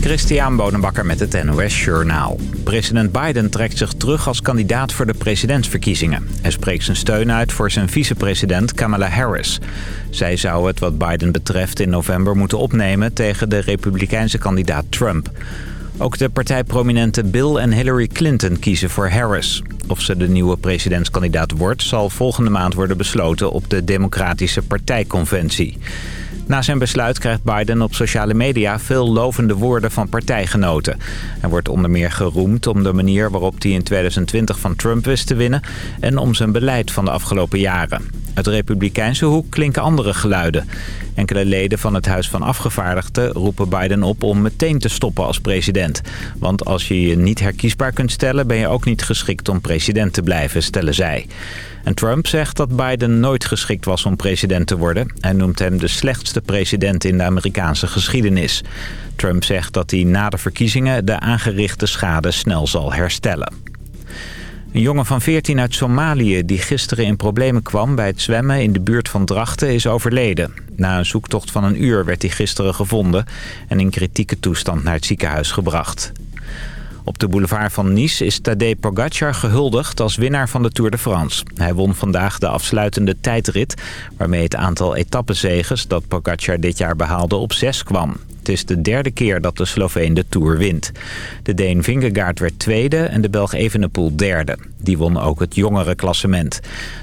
Christian Bonenbakker met het NOS Journaal. President Biden trekt zich terug als kandidaat voor de presidentsverkiezingen. Hij spreekt zijn steun uit voor zijn vicepresident Kamala Harris. Zij zou het wat Biden betreft in november moeten opnemen tegen de republikeinse kandidaat Trump. Ook de partijprominenten Bill en Hillary Clinton kiezen voor Harris. Of ze de nieuwe presidentskandidaat wordt... zal volgende maand worden besloten op de Democratische Partijconventie. Na zijn besluit krijgt Biden op sociale media veel lovende woorden van partijgenoten. Hij wordt onder meer geroemd om de manier waarop hij in 2020 van Trump wist te winnen... en om zijn beleid van de afgelopen jaren. Uit republikeinse hoek klinken andere geluiden. Enkele leden van het Huis van Afgevaardigden roepen Biden op om meteen te stoppen als president. Want als je je niet herkiesbaar kunt stellen ben je ook niet geschikt om president te blijven, stellen zij. Trump zegt dat Biden nooit geschikt was om president te worden. Hij noemt hem de slechtste president in de Amerikaanse geschiedenis. Trump zegt dat hij na de verkiezingen de aangerichte schade snel zal herstellen. Een jongen van 14 uit Somalië die gisteren in problemen kwam bij het zwemmen in de buurt van Drachten is overleden. Na een zoektocht van een uur werd hij gisteren gevonden en in kritieke toestand naar het ziekenhuis gebracht. Op de boulevard van Nice is Tadej Pogacar gehuldigd als winnaar van de Tour de France. Hij won vandaag de afsluitende tijdrit, waarmee het aantal etappezeges dat Pogacar dit jaar behaalde op zes kwam. Het is de derde keer dat de Sloveen de Tour wint. De Deen Vingegaard werd tweede en de Belg Evenepoel derde. Die won ook het jongere klassement.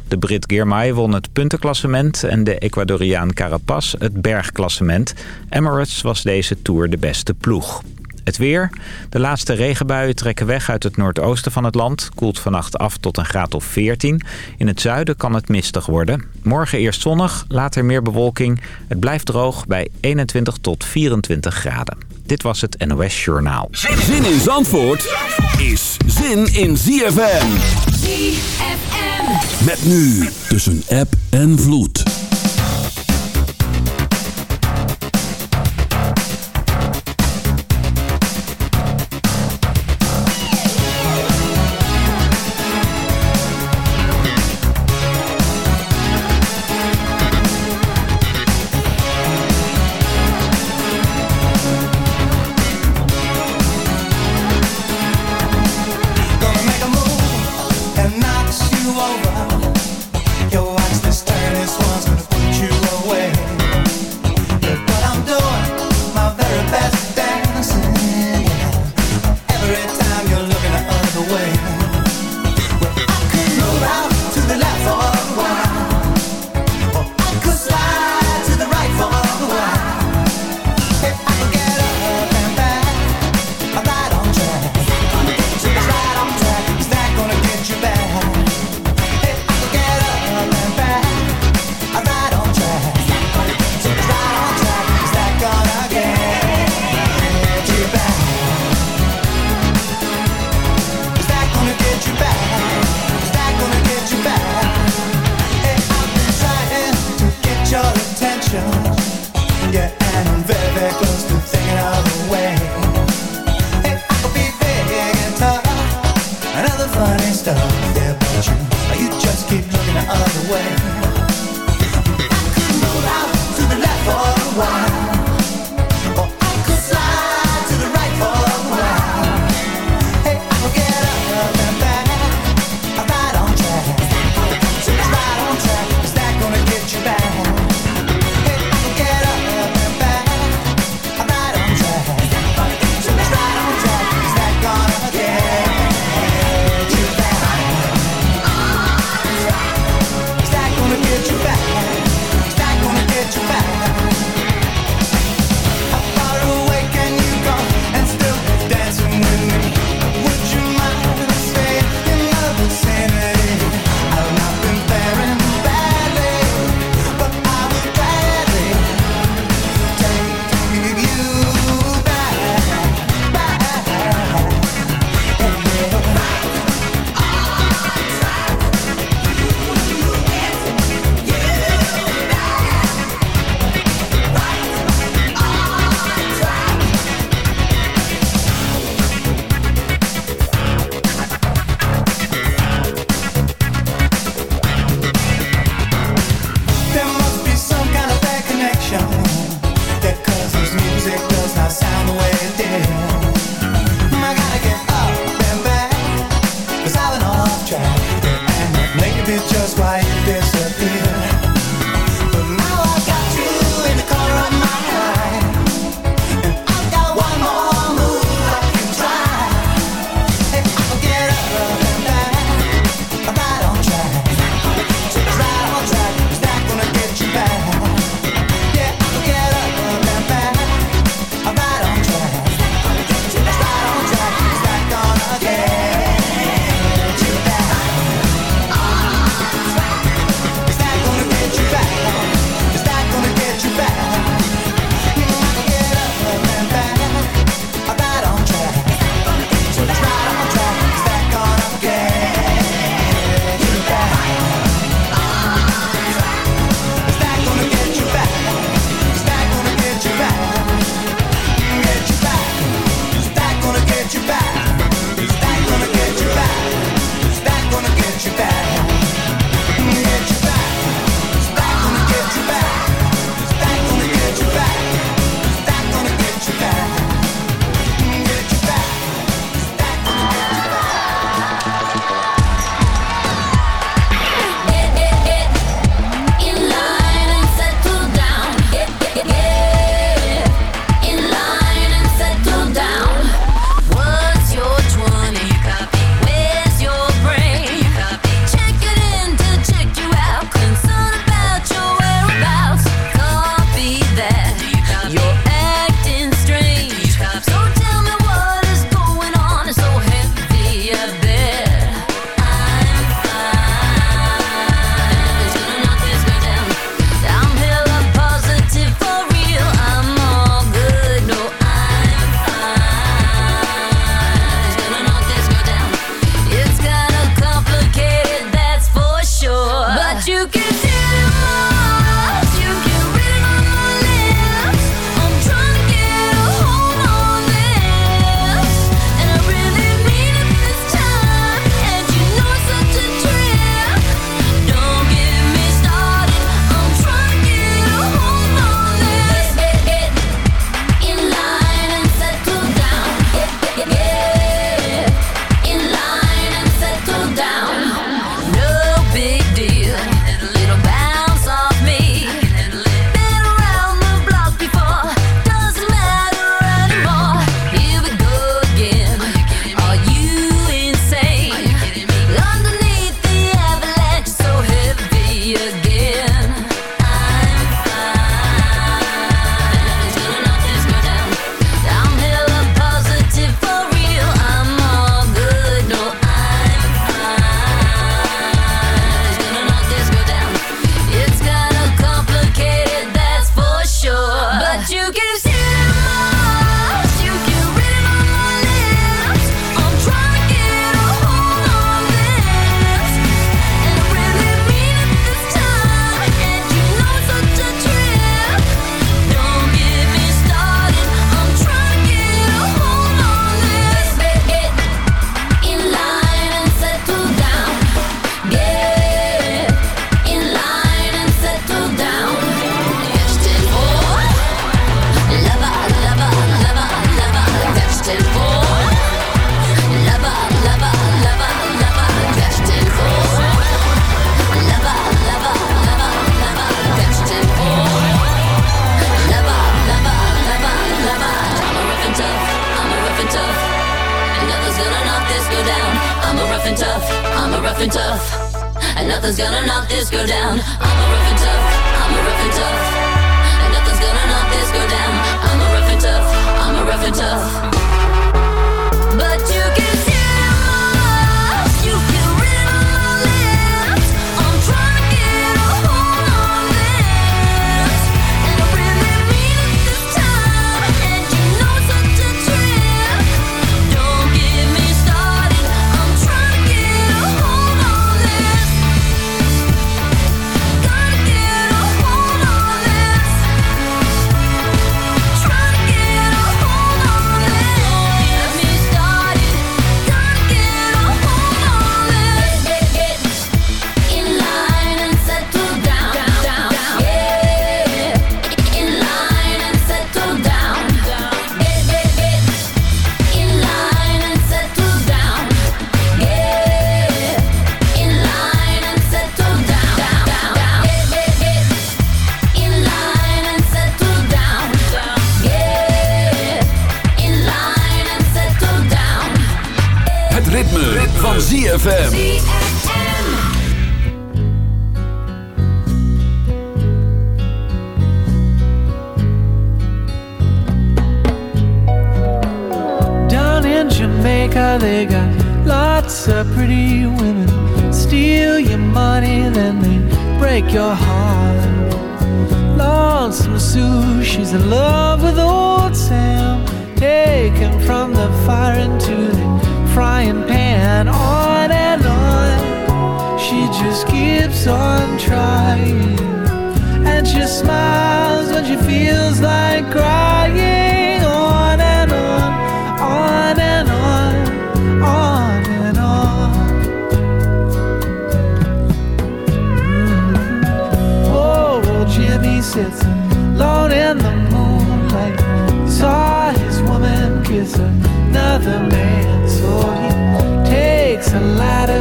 De Brit Girmay won het puntenklassement en de Ecuadoriaan Carapaz het bergklassement. Emirates was deze Tour de beste ploeg. Het weer. De laatste regenbuien trekken weg uit het noordoosten van het land. Koelt vannacht af tot een graad of 14. In het zuiden kan het mistig worden. Morgen eerst zonnig, later meer bewolking. Het blijft droog bij 21 tot 24 graden. Dit was het NOS Journaal. Zin in Zandvoort is zin in ZFM. ZFM. Met nu tussen app en vloed.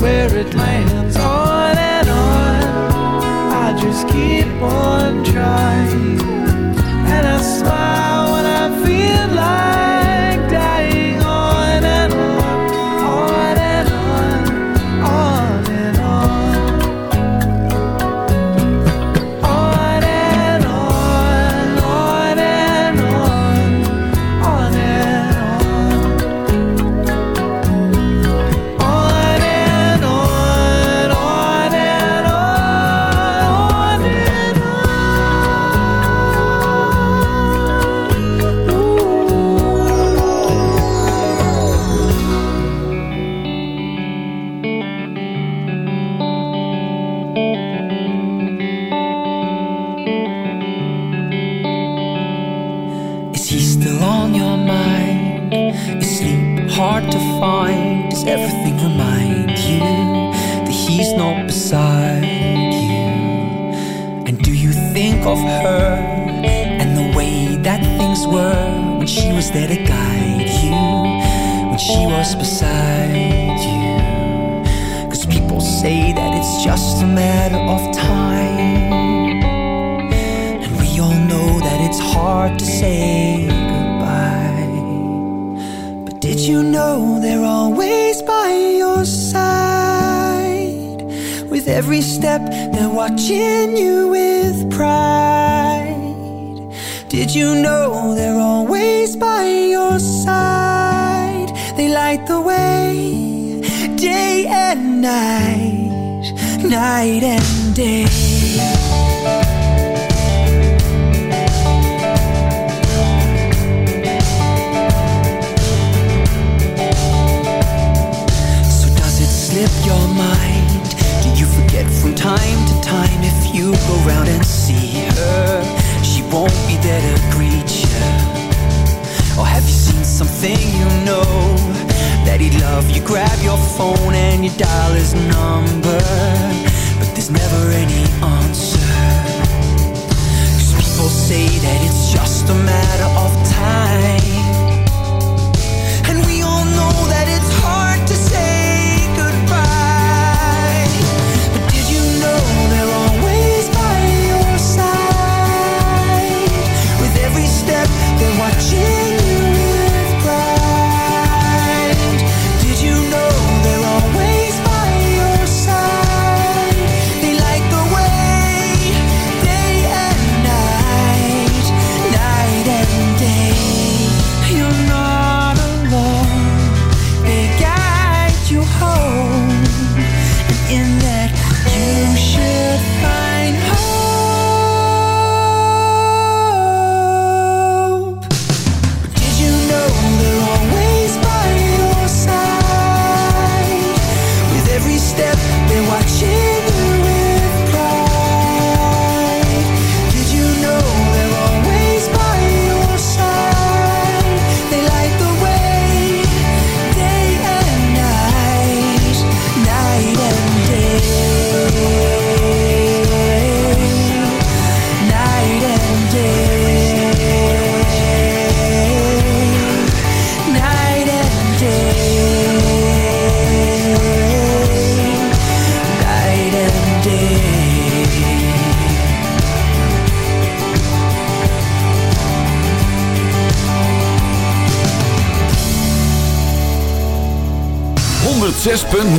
where it lands on and on. I just keep on trying.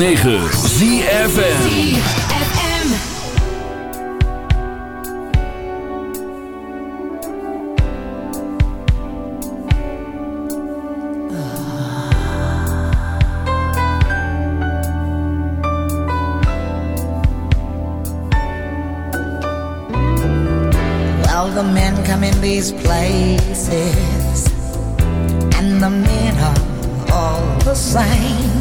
106.9 ZFN Well, the men come in these places, and the men are all the same.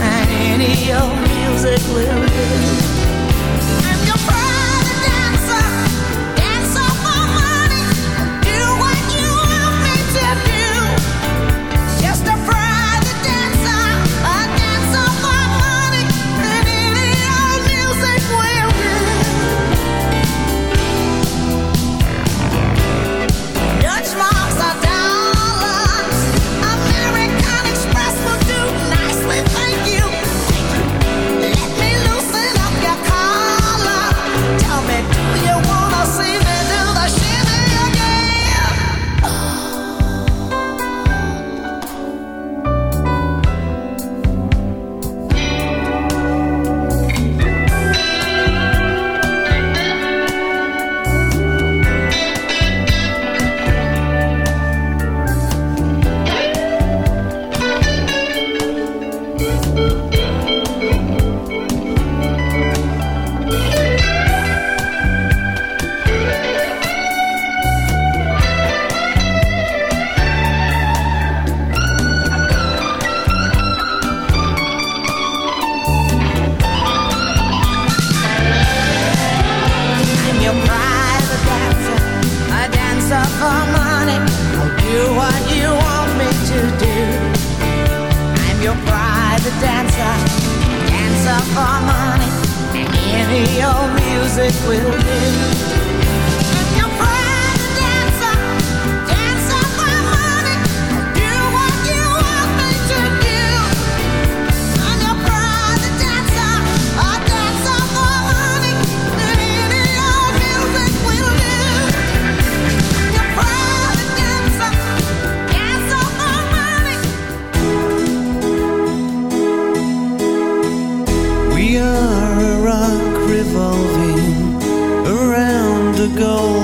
and any old music will do.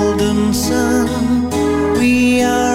golden sun. We are.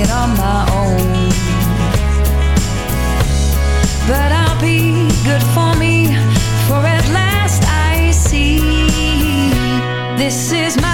it on my own. But I'll be good for me, for at last I see this is my.